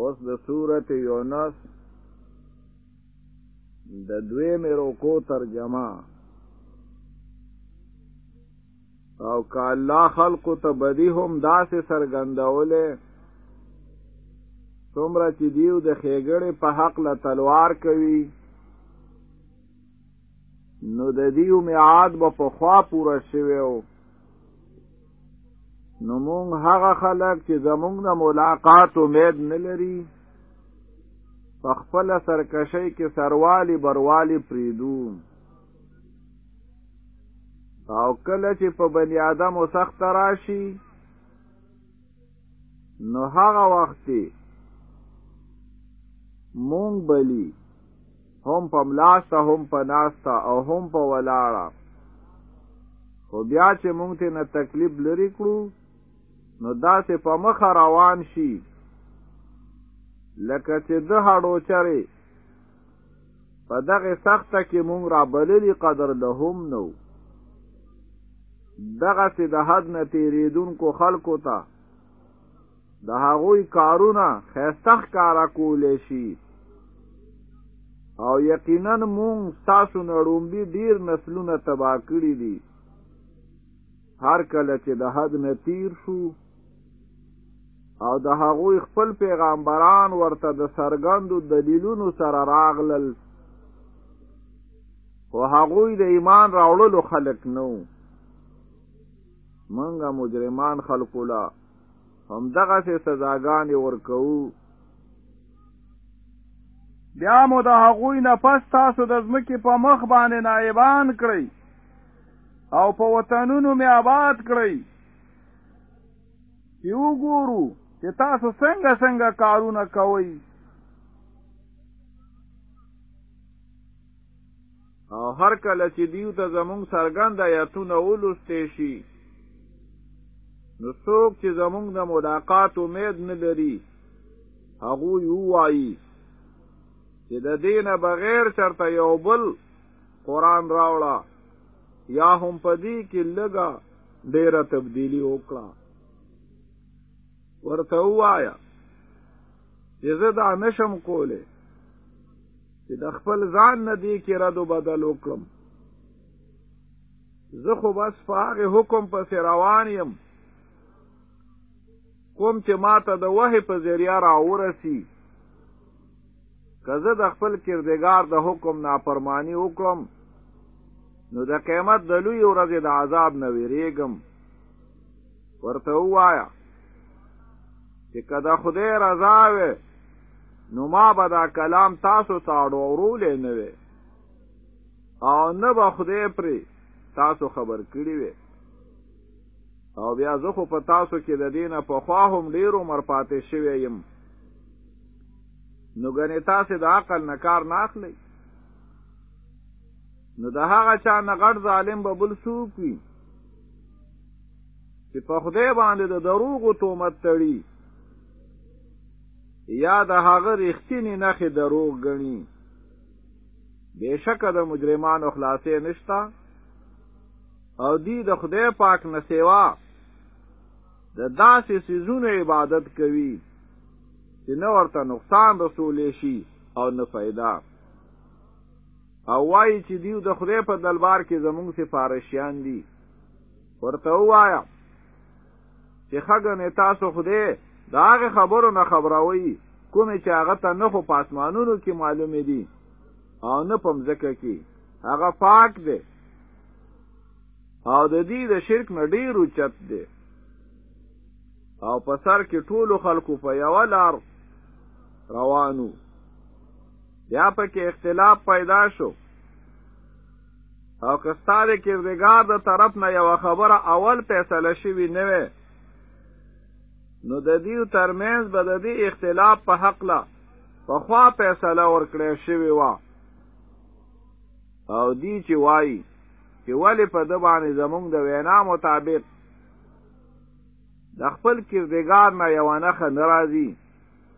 اوس د سورت یونس د دوی میروکو ترجمه او که الله خلقو ته بدی هم داسې سرګندولې څومره چې دیو د خېګړې په حق له تلوار کوي نو د دیو میعاد به په خوا پوره شوی و نو مونږ هغه خلک چې زمونږ د ملاقات امید نه لري په خپل سرکشۍ کې سروالی بروالی پریدو او کله چې په بنی آدم سخت راشي نو هغه وخت مونږ بلی هم په ملاسته هم په ناسته او هم په ولاړه خو بیا چې مونږ ته نه تکلیف لري کړو نو داسې په مخه روان شي لکه چې د هډو چرې په دغه سخته کې مونږ را بللی قدر له هم نو دغه سي د حد نه تیریدونکو خلکو ته د هغوی کارونه خیسته ښکارا کولی شي او یقینا مونږ تاسو نړومبي ډیر نسلونه تبا کړی دي هر کله چې د حد نه تیر شو او د هغوی خپل پیغمبران ورته د سرګندو دلیلونو سره راغلل او هغوی د ایمان راوړلو خلک نو منګه مجرمان خلقولا هم دغه سه سزاګانې ورکوو بیا مو د هغوی نه پس تاسو د ځمکې په مخ باندې نایبان کړئ او په وطنونو مې آباد کړئ چې وګورو چې تاسو څنګه څنګه کارونه کوئ او هر کله چې دیو ته زمونږ څرګند آیاتونه ولوستې شي نو څوک چې زمونږ د ملاقات امید نه لري هغوی ووایي چې د دې نه بغیر چرته یو بل قرآن راوړه یا هم په دې کې لږه ډېره تبدیلي وکړه ورته ووایه چې زه دا نشم کولی چې د خپل ځان نه دی کې رد و بدل وکړم زه خو بس په هغې حکم پسې روان یم کوم چې ما ته د وحې په ذریعه راورسي که زه د خپل کردګار د حکم نافرمانی وکړم نو د قیمت د لوی ورځې د عذاب نه ویریږم ورته وایا چې کدا خدای رضا وي نو ما به دا کلام تاسو ته اړولې نه وي او نه به خدای پرې تاسو خبر کړی وي او بیا زه خو په تاسو کې د دینه په خوا هم ډیر عمر پاتې شوی یم نو ګنې تاسو د عقل نه کار نه اخلئ نو د هغه چا نه غټ ظالم به بل څوک وي چې په خدای باندې د دروغو تومت تړي یا د هغه رښتینی نخې دروغ ګڼي بېشکه د مجرمانو خلاصې نشته او دی د خدای پاک نه سیوا د داسې سيزونو عبادت کوي چې نه ورته نقصان رسول شي او نه فائدہ او وایي چې دیو د خدای په دلبار کې زمونږ سفارشیان دي ورته وایا چې خګنې تاسو خدای دا هغه خبرو نه خبروي کومې چې هغه ته نه خو پاسمانونو کې معلومې دي او نه پم ځکه کې هغه پاک دی او د دې د شرک نه ډیر اوچت دی او په سر کې ټولو خلکو په یو لار روانو بیا پکې اختلاف پیدا شو او که ستا د کردګار د طرف نه یوه خبره اول فیصله شوي نه وي نو د دیو ترمنځ به د دې اختلاف په حقله پخوا فیصله ورکړی شوې وه او دی چې وایي چې ولې په ده باندې زمونږ د وینا مطابق د خپل کردګار نه یوه نښه نه راځي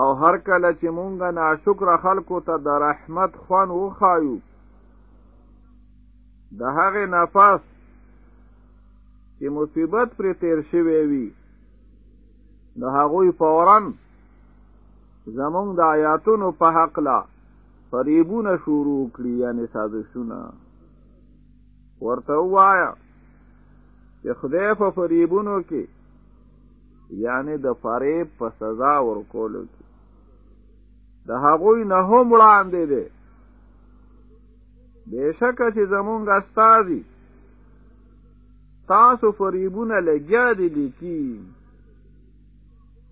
او هر کله چې مونږ ناشکر خلکو ته د رحمت خوان وخایو د هغه نفس چې مصیبت پر تیر شوی وي نو هغوی فورا زمونږ د آیاتونو په حق لا فریبونه شروع کړي یعنی سازشونه ورته وایا چې خدای په فریبونو کې یعنی د فریب په سزا ورکولو کې د هغوی نه هم وړاندې دی بېشکه چې زمونږ استازي تاسو فریبونه لګیا دي لیکي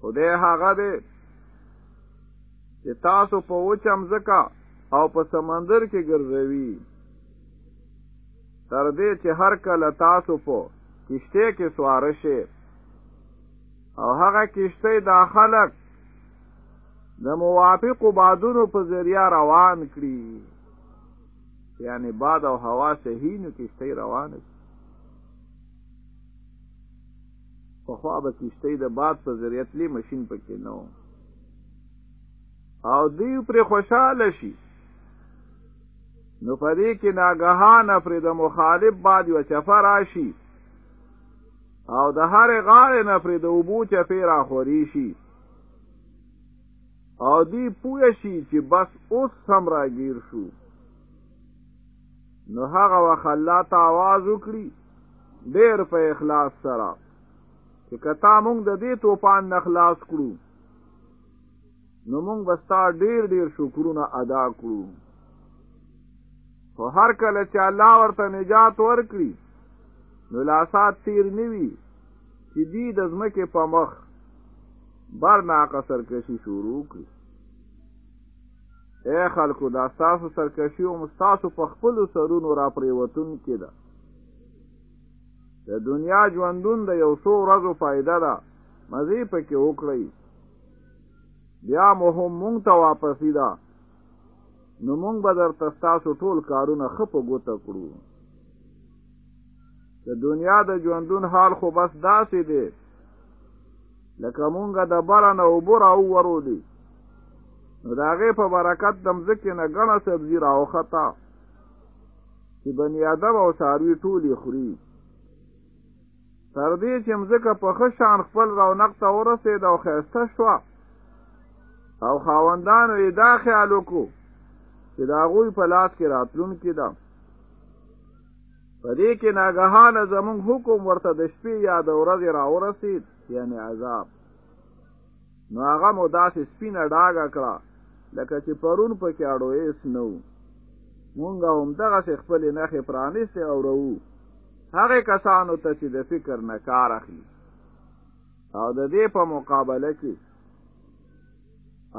خدای هغه دی چې تاسو په وچم ځکه او په سمندر کې ګرځوي تر دې چې هر کله تاسو په کشته کې سوار شئ او هغه کشته دا خلک د موافق بادونو په ذریعہ روان کړي یعنی باد او هوا صحیح نو کشته روان کړي په خوا به کشته د باد په ذریعہ تلی ماشين پکې نه او دی پر خوشاله شي نو په دې کې ناګهانه پرې د مخالف باد یوه چپه راشي او د هرې غاړې نه پرې د اوبو چپې راخورې شي او دی پوه شي چې بس اوس هم راګیر شو نو هغه وخت الله ته آواز وکړي ډېر په اخلاص سره چې که تا مونږ د دې توپان نه خلاص کړو نو موږ به ستا ډیر ډیر شکرونه ادا کړو خو هر کله چې الله ورته نجات ورکړي نو لاسات تیر نیوي چې دی د ځمکې په مخ بر ناقه سرکشي شروع کړي اے خلکو دا ستاسو سرکشي او ستاسو په خپل سرونو را پریوتون کې ده د دنیا ژوندون د یو څو ورځو فائدہ ده مزه پکې وکړئ بیا مو هم مونږ ته واپسی ده نو مونږ به درته ستاسو ټول کارونه ښه په ګوته کړو د دنیا د ژوندون حال خو بس داسې دی لکه مونږ د بره نه اوبه راوورو دي نو د هغې په برکت د مځکې نه ګڼه سبزي راوخته چې بني ادم او څاروي ټول یې خوري تر دې چې مځکه په ښه شان خپل رونق ته ورسېد او ښایسته شوه او خاوندانو یې دا خیال وکړو چې د هغوی په لاس کې راتلونکې ده په دې کې ناګهانه زموږ حکم ورته د شپې یا د ورځې راورسېد یعنی عذاب نو هغه مو داسې سپینه ډاګه کړه لکه چې پرون په کې اړو هېڅ نه وو مونږ هم دغسې خپلې نښې پرانیستې او روو هغې کسانو ته چې د فکر نه کار اخلي او د دې په مقابله کې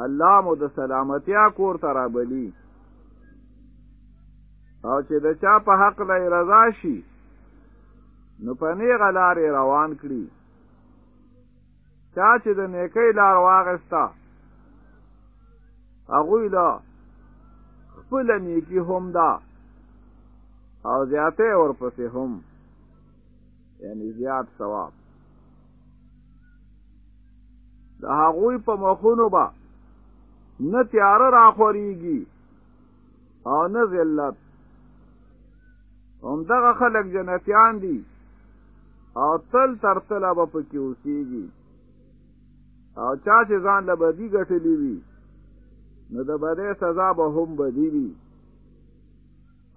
الله مو د سلامتیا کور ته رابلی او چې د چا په حق لای رضا شي نو په نیغه لارې روان کړي چا چې د نیکۍ لار واغسته هغوی له خپله نیکي هم ده او زیاتی ورپسې هم یعنی زیات ثواب د هغوی په مخونو به نه تیاره راخوریږي او نه ذلت هم دغه خلق جنتیان دي او تل تر تله به پکې اوسېږي او چا چې ځان له بدی ګټلی وي نو د بدې سزا به هم بدی وي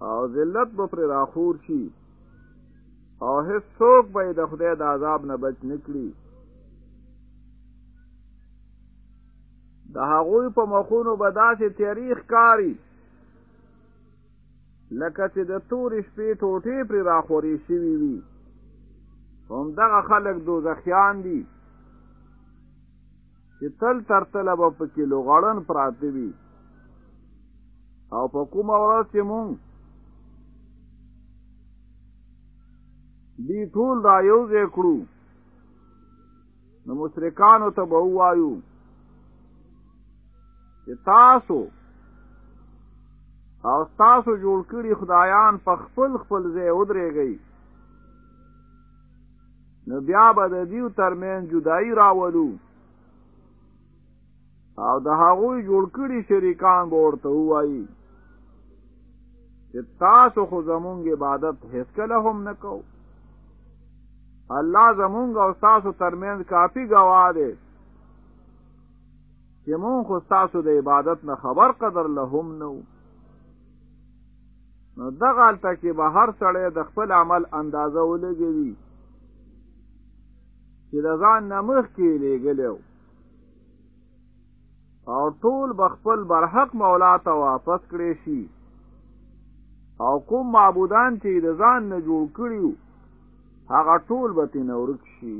او ذلت به پرې راخور شي او هیڅوک به د خدای د عذاب نه بچ نکړي د هغوی په مخونو به داسې تیری ښکاري لکه چې د تورې شپې ټوټې پرې راخورې شوي وي همدغه خلک دوزخیان دي چې تل تر تله به پکې لوغړن پراته وي او په کومه ورځ چې مونږ دی ټول را یو ځای کړو نو مشرکانو ته به وایو چې تاسو او تاسو جوړ کړي خدایان په خپل خپل ځای ودرېږئ نو بیا به د دیو ترمن جدائی راولو او د هغوی جوړ کړي شریکان به ورته ووایي چې تاسو خو زمونږ عبادت هیڅکله هم نه کوو الله زمونږ او تاسو ترمنځ کافی ګواه دی چې مونږ خو تاسو د عبادت نه خبر قدر له هم نه نو دغه الته کې به هر سړی د خپل عمل اندازه ولګوي چې د ځان نه مخکې لېږلی او ټول بخپل برحق مولا ته واپس کړی شي او کوم معبودان چې د ځان نه جوړ کړي هغه ټول به تینه ورک شي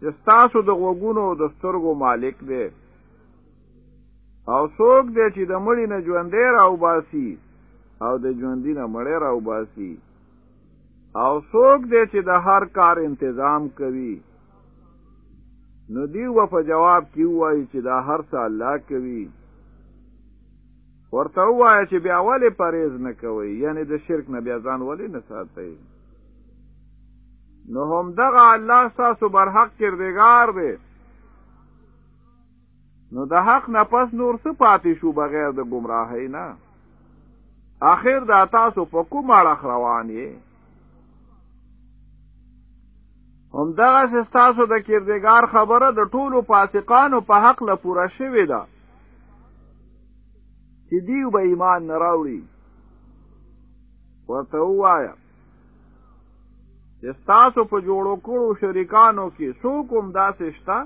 چې ستاسو د غوګونو او د سترګو مالک دی او څوک دی چې د مړی نه ژوندې راوباسي او د ژوندې نه مړی راوباسي او څوک دی چې د هر کار انتظام کوي نو دیو په جواب کې وایي چې دا هر څه الله کوي ورته ووایه چې بیا ولې پرهیز نه کوئ یعنې د شرک نه بیا ځان ولې نه ساتئ نو همدغه الله ستاسو برحق کردګار دی نو د حق نه پس نور څه پاتې شو بغیر د ګمراهۍ نه آخر دا تاسو په کوم اړه روان یې همدغه ستاسو د کردګار خبره د ټولو فاسقانو په حق له پوره شوې ده چې دیو به ایمان نه راوړي ورته ووایه چې ستاسو په جوړو کړو شریکانو کې څوک هم داسې شته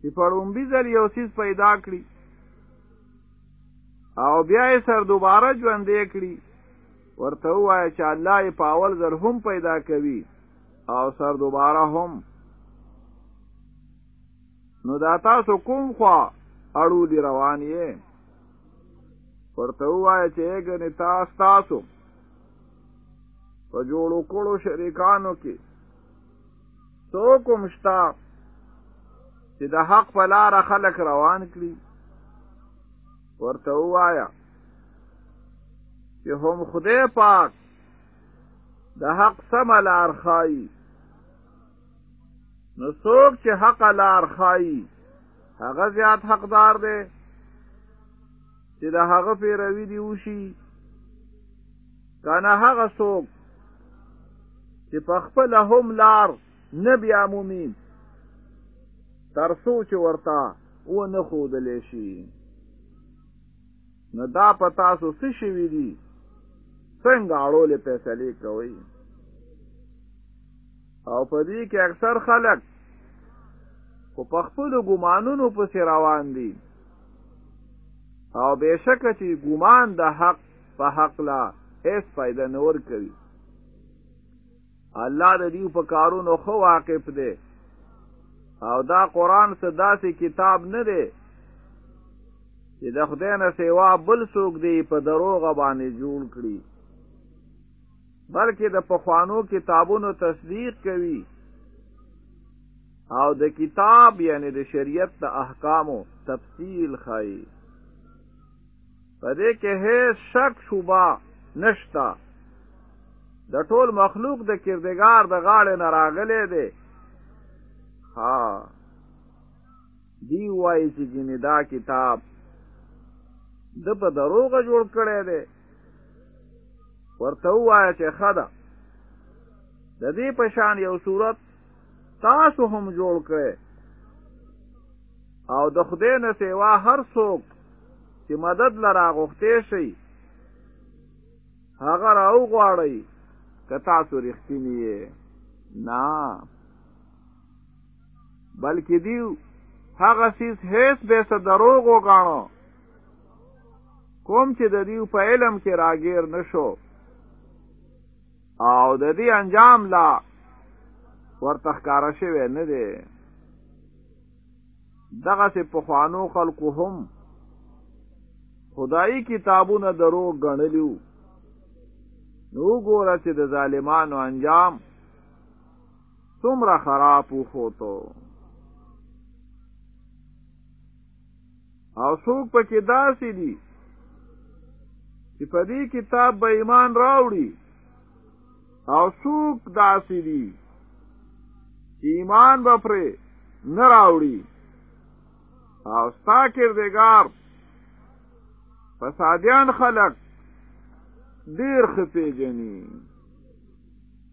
چې په ړومبي ځل یو څیز پیدا کړي او بیا یې سر دوباره ژوندې کړي ورته ووایه چې الله یې په اول ځل هم پیدا کوي او سر دوباره هم نو دا تاسو کوم خوا اړو دی روان یې ورته وایي چې ګنې تاسو تاسو په جوړو کړو شریکانو کې څوک هم شته چې د حق په لاره خلک روان کړي ورته وایه چې هم خدای پاک د حق سمه لار ښایي نو څوک چې حق لار خای هغه زیات حقدار دی چې د هغه پیروي دی وشي کنه هغه څوک چې په خپل هم لار نه بیا مومي تر څو چې ورته و نه خودلې شي نو دا په تاسو څه شوي دي څنګه اړولې فیصلې کوي او په دې کې اکثر خلک خو په خپلو ګمانونو پسې روان دي او بېشکه چې ګمان د حق په حق لا هیڅ فایده نه ورکوي الله د دې په کارونو خو واقف دی او دا قران څه داسې کتاب نه دی چې د خدای نه سیوا بل څوک دی په دروغ باندې جوړ کړي بلکې د پخوانو کتابونو تصدیق کوي او د کتاب یعنی د شریعت د احکامو تفصیل خای په دې کې هیڅ شک شوبه نشته د ټول مخلوق د کردګار د غاړې نه راغلی دی ها دی وایي چې ګینې دا کتاب د په دروغه جوړ کړی دی ورته وایه چې ښه ده د دې په شان یو صورت تاسو هم جوړ کړئ او د خدای نه سیوا هر څوک چې مدد لرا غوښتې شي هغه راو غواړي که تاسو رښتینی یې نه بلکې دیو هغه سیس هیڅ به څه دروغ وګاڼو کوم چې د دیو په علم کې راګیر نشو او د دې انجام لا ورته ښکارا شوی نه دی دغه سه په خوانو خلقو هم خدایي کتابونه درو غنلیو نو ګوره چې د ظالمانو انجام څومره خراب وخوتو او څوک پکې داسې دي چې په دې کتاب به ایمان راوړي او څوک داسې دي چې ایمان به پرې نه راوړي او ستا کردګار فسادیان خلق ډیر خپې جنین